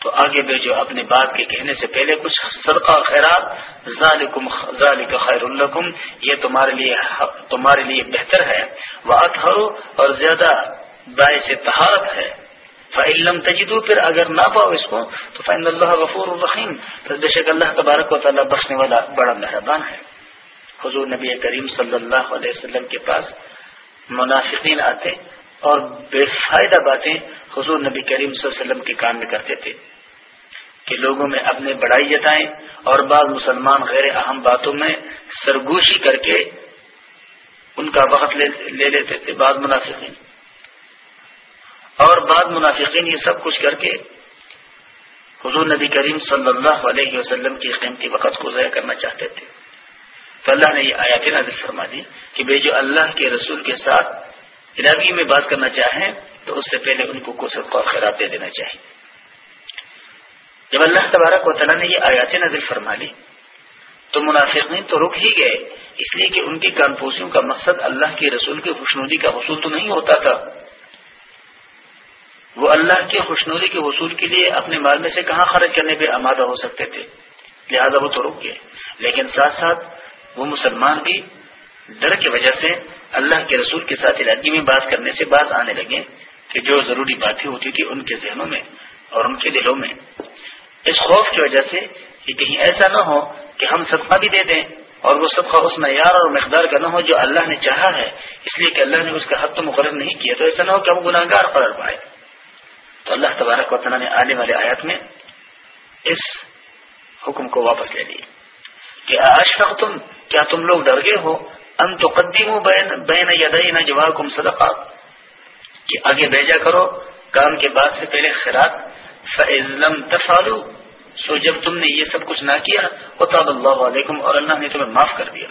تو آگے بھیجو اپنے بات کے کہنے سے پہلے کچھ صدقہ خیرات۔ ذالکم ذالک خیر الکم یہ تمہارے لیے تمہارے لیے بہتر ہے۔ وہ اطہرو اور زیادہ باعث تہارت ہے۔ فعلم تجدو پھر اگر نہ پاؤ اس کو، تو فین اللہ غفور الرحیم تو بے شک اللہ تبارک و تعالیٰ بخشنے والا بڑا مہربان ہے۔ حضور نبی کریم صلی اللہ علیہ وسلم کے پاس منافقین آتے۔ اور بے فائدہ باتیں حضور نبی کریم صلی اللہ علیہ وسلم کے کام میں کرتے تھے کہ لوگوں میں اپنے بڑائی جتائیں اور بعض مسلمان غیر اہم باتوں میں سرگوشی کر کے ان کا وقت لے لیتے تھے، بعض منافقین۔ اور بعض منافقین یہ سب کچھ کر کے حضور نبی کریم صلی اللہ علیہ وسلم کی قیمتی وقت کو ضائع کرنا چاہتے تھے۔ تو اللہ نے یہ آیات نظر فرما دی کہ بے جو اللہ کے رسول کے ساتھ الہی میں بات کرنا چاہیں تو اس سے پہلے ان کو کچھ اور خیرات دے دینا چاہیے۔ جب اللہ تبارک و تعالیٰ نے یہ آیات نظر فرما لی، تو منافقین تو رک ہی گئے، اس لیے کہ ان کی کانپوسیوں کا مقصد اللہ کے رسول کی خوشنودی کا حصول تو نہیں ہوتا تھا۔ وہ اللہ کی خوشنودی کے حصول کے لیے اپنے مال میں سے کہاں خرچ کرنے پہ آمادہ ہو سکتے تھے؟ لہذا وہ تو رک گئے۔ لیکن ساتھ ساتھ وہ مسلمان بھی، ڈر کی وجہ سے اللہ کے رسول کے ساتھ علاقے میں بات کرنے سے باز آنے لگے کہ جو ضروری باتیں ہوتی تھی ان کے ذہنوں میں اور ان کے دلوں میں۔ اس خوف کی وجہ سے کہ کہیں ایسا نہ ہو کہ ہم صدقہ بھی دے دیں اور وہ صدقہ اس معیار اور مقدار کا نہ ہو جو اللہ نے چاہا ہے، اس لیے کہ اللہ نے اس کا حق تو مقرر نہیں کیا۔ تو ایسا نہ ہو کہ ہم گناہ گار قرار پائے۔ تو اللہ تبارک و تعالیٰ نے آنے والے آیات میں اس حکم کو واپس لے لیے کہ آج تم کیا تم لوگ ڈر گئے ہو؟ ان تو قدیم بین یدین جواکم صدقات. کہ آگے بھیجا کرو، کام کے بعد سے پہلے خیرات فعلم تفالو سو جب تم نے یہ سب کچھ نہ کیا وطاب اللہ علیکم اور اللہ نے تمہیں معاف کر دیا۔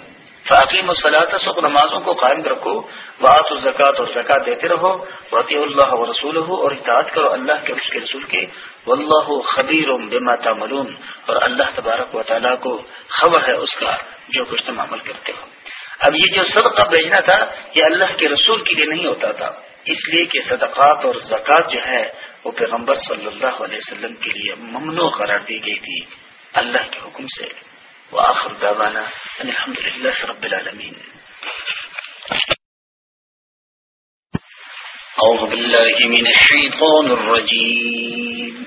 فاقیم الصلاۃ سب نمازوں کو قائم رکھو بات الزکات اور زکات دیتے رہو وطی اللہ و رسول ہو اور اطاعت کرو اللہ کے اس کے رسول کے۔ واللہ خبیر بما تعملون۔ اور اللہ تبارک و تعالیٰ کو خبر ہے اس کا، جو کچھ تم عمل کرتے ہو۔ اب یہ جو صدقہ بھیجنا تھا یہ اللہ کے رسول کے لیے نہیں ہوتا تھا۔ اس لیے کہ صدقات اور زکوٰۃ جو ہے وہ پیغمبر صلی اللہ علیہ وسلم کے لیے ممنوع قرار دی گئی تھی۔ اللہ کے حکم سے۔ وہ آخر داوانا الحمد للہ رب العالمین۔ أعوذ بالله من الشيطان الرجيم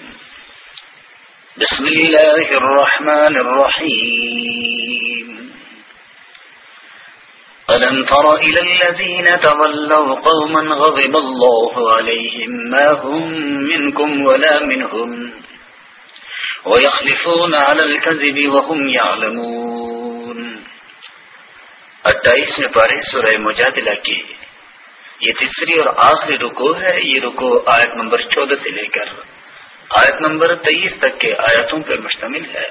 بسم الله الرحمن الرحيم ألم تر إلى الذين تولوا قوما غضب الله عليهم ما هم منكم ولا منهم ويخلفون على الكذب وهم يعلمون اٹھائیسویں پارے سورہ مجادلہ کی یہ تیسری اور آخری رکو ہے، یہ رکو آیت نمبر چودہ سے لے کر آیت نمبر تیئیس تک کے آیتوں پر مشتمل ہے۔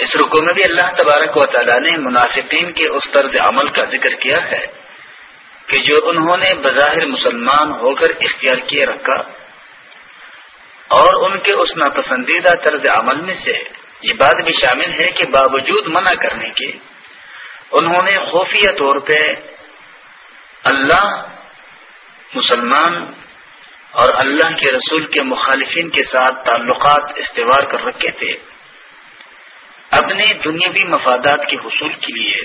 اس رکو میں بھی اللہ تبارک و تعالیٰ نے منافقین کے اس طرز عمل کا ذکر کیا ہے کہ جو انہوں نے بظاہر مسلمان ہو کر اختیار کیے رکھا اور ان کے اس ناپسندیدہ طرز عمل میں سے یہ بات بھی شامل ہے کہ باوجود منع کرنے کے انہوں نے خفیہ طور پہ اللہ، مسلمان اور اللہ کے رسول کے مخالفین کے ساتھ تعلقات استوار کر رکھے تھے۔ اپنے دنیاوی مفادات کے حصول کے لیے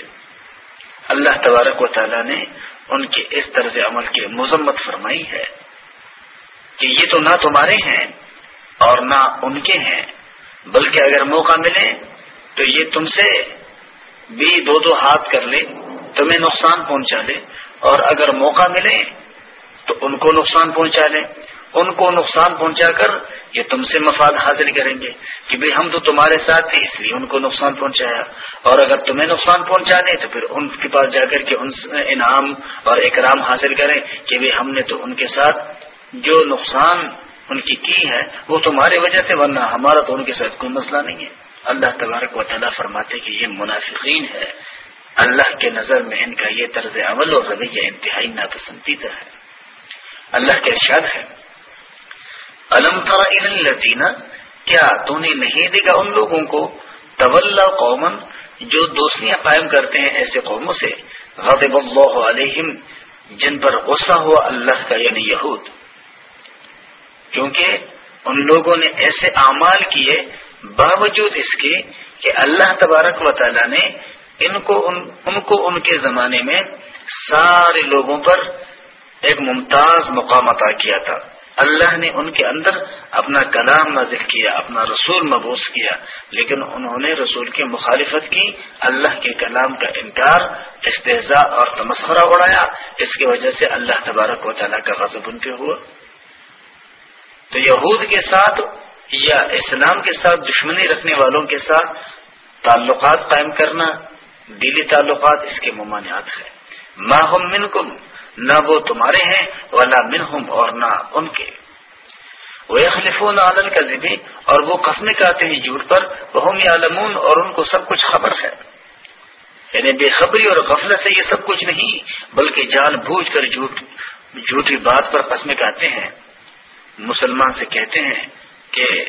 اللہ تبارک و تعالی نے ان کے اس طرز عمل کی مذمت فرمائی ہے کہ یہ تو نہ تمہارے ہیں اور نہ ان کے ہیں، بلکہ اگر موقع ملے تو یہ تم سے بھی دو دو ہاتھ کر لے، تمہیں نقصان پہنچا لے، اور اگر موقع ملے تو ان کو نقصان پہنچا لیں ان کو نقصان پہنچا کر یہ تم سے مفاد حاصل کریں گے کہ بھئی ہم تو تمہارے ساتھ تھے، اس لیے ان کو نقصان پہنچایا۔ اور اگر تمہیں نقصان پہنچا دیں تو پھر ان کے پاس جا کر کے ان انعام اور اکرام حاصل کریں کہ بھئی ہم نے تو ان کے ساتھ جو نقصان ان کی کی ہے، وہ تمہاری وجہ سے، ورنہ ہمارا تو ان کے ساتھ کوئی مسئلہ نہیں ہے۔ اللہ تبارک و تعالیٰ فرماتے کہ یہ منافقین ہے۔ اللہ کے نظر میں ان کا یہ طرز عمل اور رویہ انتہائی ناپسندیدہ ہے۔ اللہ کے ارشاد ہے۔ علم ترا کیا تو نے نہیں دے گا ان لوگوں کو؟ طول قومن جو دوستیاں قائم کرتے ہیں ایسے قوموں سے۔ غضب اللہ علیہم، جن پر غصہ ہوا اللہ کا یعنی یہود۔ کیونکہ ان لوگوں نے ایسے اعمال کیے، باوجود اس کے کہ اللہ تبارک و تعالی نے ان کو، ان ان کو ان کے زمانے میں سارے لوگوں پر ایک ممتاز مقام عطا کیا تھا۔ اللہ نے ان کے اندر اپنا کلام نازل کیا، اپنا رسول مبوس کیا، لیکن انہوں نے رسول کی مخالفت کی، اللہ کے کلام کا انکار استحضاء اور تمسخرہ اڑایا، اس کی وجہ سے اللہ تبارک و تعالیٰ کا غضب ان پہ ہوا۔ تو یہود کے ساتھ یا اسلام کے ساتھ دشمنی رکھنے والوں کے ساتھ تعلقات قائم کرنا دلی تعلقات اس کے ممانعات ہے ماہم منکم؟ نہ وہ تمہارے ہیں ولا منہم اور نہ ان کے۔ وہ خلفون عالل کا ذبی اور وہ قسمیں کہتے ہیں جھوٹ پر۔ وہ عالمون اور ان کو سب کچھ خبر ہے۔ یعنی بے خبری اور غفلت سے یہ سب کچھ نہیں، بلکہ جان بوجھ کر جھوٹ، جھوٹی بات پر قسمیں کہتے ہیں۔ مسلمان سے کہتے ہیں کہ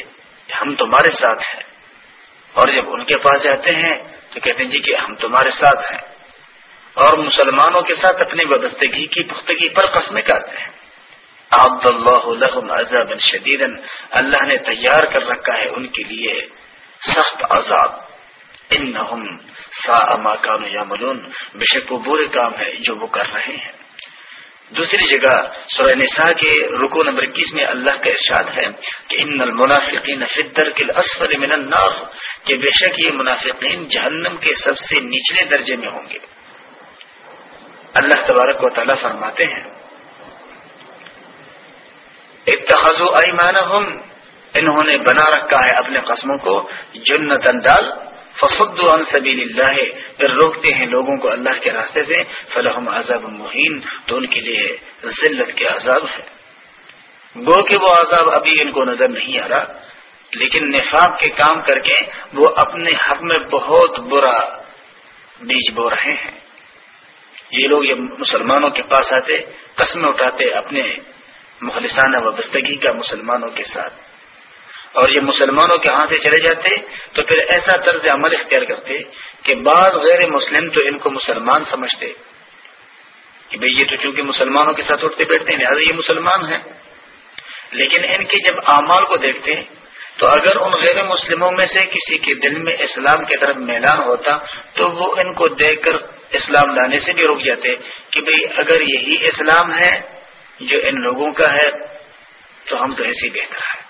ہم تمہارے ساتھ ہیں۔ اور جب ان کے پاس جاتے ہیں تو کہتے ہیں جی کہ ہم تمہارے ساتھ ہیں۔ اور مسلمانوں کے ساتھ اپنی وابستگی کی پختگی پر قسمیں کرتے ہیں۔ عبد اللہ عذاب شدید اللہ نے تیار کر رکھا ہے ان کے لیے سخت عذاب۔ ان سا کام یا ملون بے شک وہ برے کام ہے جو وہ کر رہے ہیں۔ دوسری جگہ سورہ نساء کے رکو نمبر اکیس میں اللہ کا ارشاد ہے کہ ان المنافقین فدر کے من النار، کہ بے شک یہ منافقین جہنم کے سب سے نچلے درجے میں ہوں گے۔ اللہ تبارک و تعالیٰ فرماتے ہیں، اتخذوا ایمانہم، انہوں نے بنا رکھا ہے اپنے قسموں کو جنت اندال فصد عن سبیل اللہ، پھر روکتے ہیں لوگوں کو اللہ کے راستے سے فلحم عذاب مہین، تو ان کے لیے ذلت کے عذاب ہے۔ گو کہ وہ عذاب ابھی ان کو نظر نہیں آ رہا، لیکن نفاق کے کام کر کے وہ اپنے حق میں بہت برا بیج بو رہے ہیں۔ یہ لوگ یہ مسلمانوں کے پاس آتے قسم اٹھاتے اپنے مخلصانہ وابستگی کا مسلمانوں کے ساتھ۔ اور یہ مسلمانوں کے ہاتھ سے چلے جاتے تو پھر ایسا طرز عمل اختیار کرتے کہ بعض غیر مسلم تو ان کو مسلمان سمجھتے کہ بھئی یہ تو چونکہ مسلمانوں کے ساتھ اٹھتے بیٹھتے ہیں، لہٰذا یہ مسلمان ہیں۔ لیکن ان کے جب اعمال کو دیکھتے تو اگر ان غیر مسلموں میں سے کسی کے دل میں اسلام کی طرف میلان ہوتا تو وہ ان کو دیکھ کر اسلام لانے سے بھی رک جاتے کہ بھئی اگر یہی اسلام ہے جو ان لوگوں کا ہے تو ہم تو ایسے بہتر ہیں۔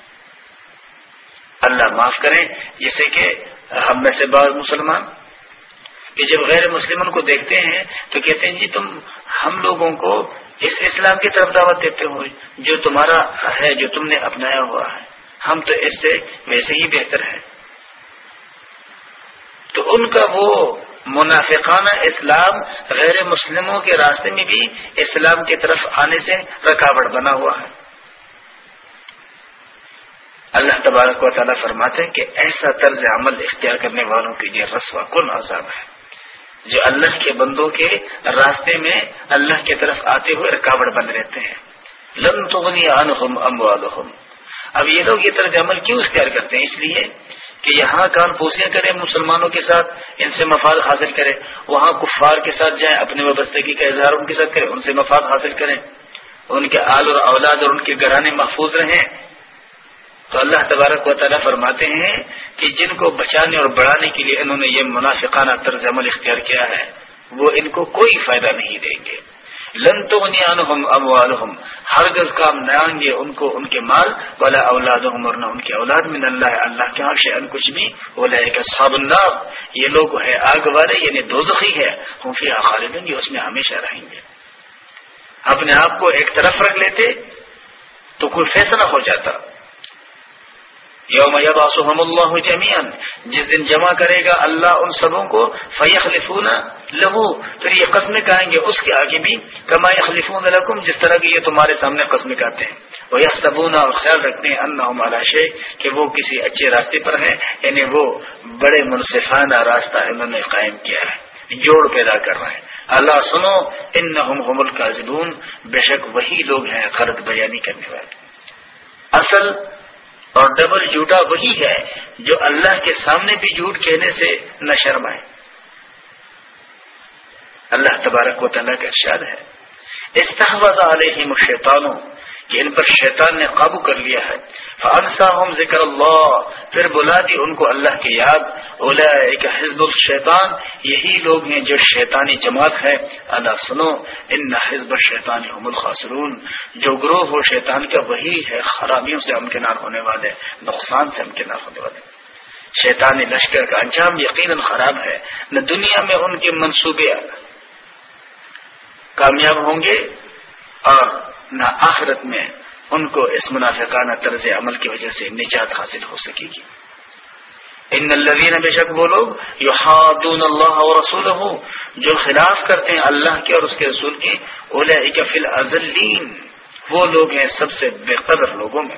اللہ معاف کریں، جیسے کہ ہم میں سے بعض مسلمان کہ جب غیر مسلمان کو دیکھتے ہیں تو کہتے ہیں جی تم ہم لوگوں کو اس اسلام کی طرف دعوت دیتے ہو جو تمہارا ہے، جو تم نے اپنایا ہوا ہے۔ ہم تو اس سے ویسے ہی بہتر ہے تو ان کا وہ منافقانہ اسلام غیر مسلموں کے راستے میں بھی اسلام کی طرف آنے سے رکاوٹ بنا ہوا ہے۔ اللہ تبارک و تعالیٰ فرماتے ہیں کہ ایسا طرز عمل اختیار کرنے والوں کے لیے رسوا کن عذاب ہے۔ جو اللہ کے بندوں کے راستے میں اللہ کی طرف آتے ہوئے رکاوٹ بند رہتے ہیں۔ لن تو ام اب یہ لوگ یہ طرز عمل کیوں اختیار کرتے ہیں؟ اس لیے کہ یہاں کان پوسیاں کریں، مسلمانوں کے ساتھ ان سے مفاد حاصل کریں، وہاں کفار کے ساتھ جائیں اپنے وابستگی کا اظہار ان کے ساتھ کریں، ان سے مفاد حاصل کریں۔ ان کے آل اور اولاد اور ان کے گھرانے محفوظ رہیں۔ تو اللہ تبارک و تعالیٰ فرماتے ہیں کہ جن کو بچانے اور بڑھانے کے لیے انہوں نے یہ منافقانہ طرز عمل اختیار کیا ہے، وہ ان کو کوئی فائدہ نہیں دیں گے۔ لن تو اموالحم ہر ہرگز کام نہ آئیں گے ان کو ان کے مال والا اولادہم اور نہ ان کے اولاد. من اللہ اللہ کے ہاں شہن کچھ بھی. بولا اصحاب کہ یہ لوگ ہے آگ والے یعنی دوزخی ہے ہم فی خالدن یہ اس میں ہمیشہ رہیں گے. اپنے آپ کو ایک طرف رکھ لیتے تو کوئی فیصلہ ہو جاتا. یوم یباسم اللہ جمیان جس دن جمع کرے گا اللہ ان سبوں کو فیخ لہو پھر یہ قسمیں کہیں گے اس کے آگے بھی، کما یخلفون لکم، جس طرح کی یہ تمہارے سامنے قسمیں کہتے ہیں۔ وہ یہ اور خیال رکھتے ہیں اللہ شے کہ وہ کسی اچھے راستے پر ہیں یعنی وہ بڑے منصفانہ راستہ انہوں نے قائم کیا ہے، جوڑ پیدا کر رہے ہیں۔ اللہ سنو ان نہ کا بے شک وہی لوگ ہیں، خرد بیانی کرنے والے۔ اصل اور ڈبل جھوٹا وہی ہے جو اللہ کے سامنے بھی جھوٹ کہنے سے نہ شرمائے۔ اللہ تبارک و تعالیٰ کا ارشاد ہے۔ استحوذ علیہم شیطانوں کہ ان پر شیطان نے قابو کر لیا ہے۔ فانسا ہم ذکر اللہ پھر بلا دی ان کو اللہ کی یاد اولا ایک حزب الشیطان، یہی لوگ ہیں جو شیطانی جماعت ہے۔ اللہ سنو، ان حزب شیطان ہم الخاصرون جو گروہ ہو شیطان کا وہی ہے، خرابیوں سے امکنار ہونے والے، نقصان سے امکنار ہونے والے۔ شیطانی لشکر کا انجام یقیناً خراب ہے۔ نہ دنیا میں ان کے منصوبے کامیاب ہوں گے اور نہ آخرت میں ان کو اس منافقانہ طرز عمل کی وجہ سے نجات حاصل ہو سکے گی۔ ان الذین بے شک وہ لوگ یو ہادون اللہ اور رسول جو خلاف کرتے ہیں اللہ کے اور اس کے رسول کے اولا فل ازلین وہ لوگ ہیں سب سے بے قدر لوگوں میں۔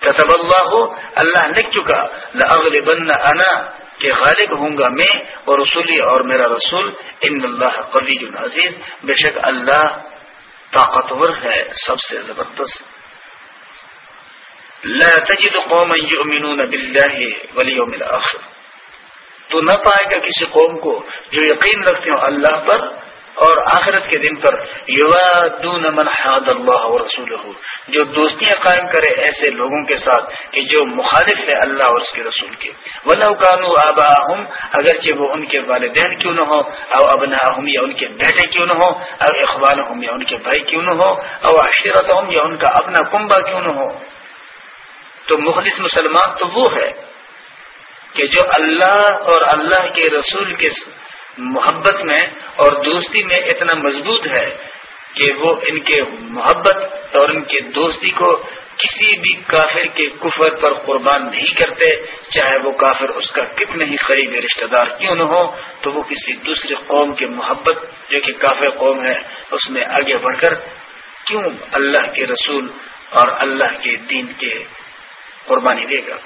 کتب اللہ ہو اللہ لکھ چکا لغلبن انا کہ غالب ہوں گا میں اور رسولی اور میرا رسول۔ ان اللہ قبی عزیز، بے شک اللہ طاقتور ہے سب سے زبردست۔ لا تجد قوما يؤمنون بالله واليوم الاخر تو نہ پائے گا کسی قوم کو جو یقین رکھتے ہو اللہ پر اور آخرت کے دن پر یوادون من حاد اللہ و رسول جو دوستیاں قائم کرے ایسے لوگوں کے ساتھ کہ جو مخالف ہے اللہ اور اس کے رسول کے۔ ولو کانو آبا اگرچہ وہ ان کے والدین کیوں نہ ہو او ابنا یا ان کے بیٹے کیوں نہ ہو او اخبان یا ان کے بھائی کیوں نہ ہو او عشیرت یا ان کا اپنا کنبا کیوں نہ ہو تو مخلص مسلمان تو وہ ہے کہ جو اللہ اور اللہ کے رسول کے محبت میں اور دوستی میں اتنا مضبوط ہے کہ وہ ان کے محبت اور ان کے دوستی کو کسی بھی کافر کے کفر پر قربان نہیں کرتے، چاہے وہ کافر اس کا کتنے ہی قریب رشتہ دار کیوں نہ ہو، تو وہ کسی دوسرے قوم کے محبت جو کہ کافر قوم ہے، اس میں آگے بڑھ کر کیوں اللہ کے رسول اور اللہ کے دین کے قربانی دے گا؟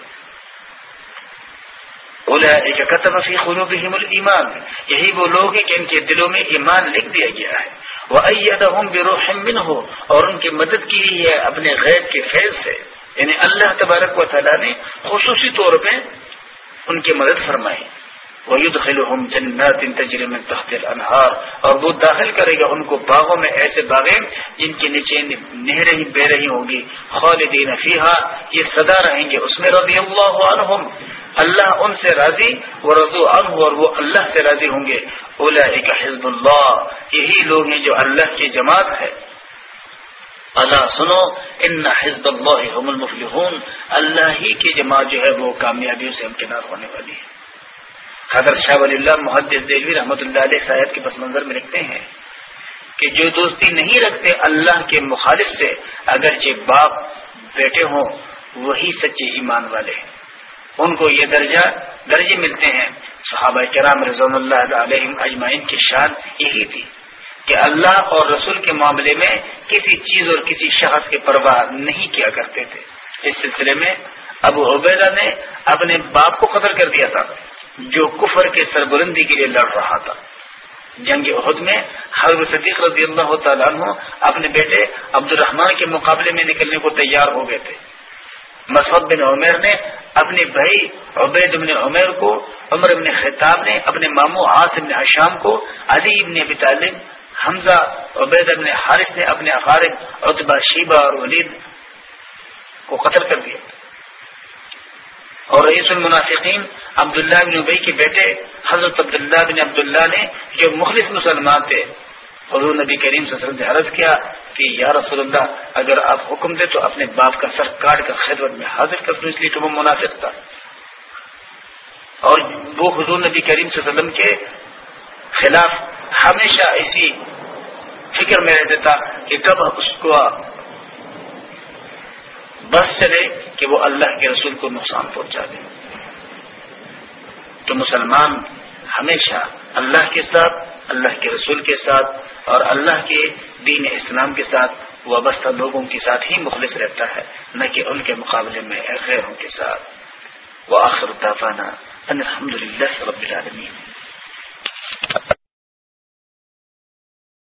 فی قلوبهم ایمان یہی وہ لوگ ہیں کہ ان کے دلوں میں ایمان لکھ دیا گیا ہے. وہ بروح ہو اور ان کی مدد کی ہے اپنے غیب کے فیض سے. یعنی اللہ تبارک و تعالیٰ نے خصوصی طور پہ ان کی مدد فرمائی. وہ جنات تجری میں تحت الانہار اور وہ داخل کرے گا ان کو باغوں میں، ایسے باغیں جن کے نیچے نہریں ہی بہ رہی ہوں گی، خالدین فیحا یہ سدا رہیں گے۔ اس میں رضی اللہ عنہم، اللہ ان سے راضی وہ رضو عنہ، اور وہ اللہ سے راضی ہوں گے۔ اولا حزب اللہ، یہی لوگ ہیں جو اللہ کی جماعت ہے۔ اللہ سنو، ان حزب اللہ المفلحون، اللہ ہی کی جماعت جو ہے وہ کامیابیوں سے امکنار ہونے والی ہے۔ حضرت شاہ ولی اللہ محدث دلوی رحمۃ اللہ علیہ صاحب کے پس منظر میں لکھتے ہیں کہ جو دوستی نہیں رکھتے اللہ کے مخالف سے، اگرچہ باپ بیٹے ہوں، وہی سچے ایمان والے ہیں۔ ان کو یہ درجہ، درجے ملتے ہیں۔ صحابہ کرام رضوان اللہ علیہ اجمعین کی شان یہی تھی کہ اللہ اور رسول کے معاملے میں کسی چیز اور کسی شخص کے پرواہ نہیں کیا کرتے تھے۔ اس سلسلے میں ابو عبیدہ نے اپنے باپ کو قتل کر دیا تھا۔ جو کفر کے سربلندی کے لیے لڑ رہا تھا۔ جنگ عہد میں حرب صدیق رضی اللہ تعالیٰ عنہ اپنے بیٹے عبد الرحمان کے مقابلے میں نکلنے کو تیار ہو گئے تھے۔ مسعود بن عمیر نے اپنے بھائی عبید بن عمیر کو، عمر بن خطاب نے اپنے ماموں عاصم بن حشام کو، علی ابن ابی طالب، حمزہ، عبید بن حارث نے اپنے اقارب اتبا شیبہ اور ولید کو قتل کر دیا۔ اور رئیس المنافقین عبداللہ بن ابئی کے بیٹے حضرت عبداللہ بن عبداللہ نے جو مخلص مسلمان تھے، حضور نبی کریم صلی اللہ علیہ وسلم سے عرض کیا کہ یا رسول اللہ، اگر آپ حکم دے تو اپنے باپ کا سر کاٹ کر خدمت میں حاضر کر دوں اس لیے کہ وہ منافق تھا۔ اور وہ حضور نبی کریم صلی اللہ علیہ وسلم کے خلاف ہمیشہ ایسی فکر میں رہتا تھا کہ کب اس کو بس چلے کہ وہ اللہ کے رسول کو نقصان پہنچا دے۔ تو مسلمان ہمیشہ اللہ کے ساتھ، اللہ کے رسول کے ساتھ اور اللہ کے دین اسلام کے ساتھ وابستہ لوگوں کے ساتھ ہی مخلص رہتا ہے، نہ کہ ان کے مقابلے میں غیروں کے ساتھ۔ وہ آخر الحمد للہ رب العالمین۔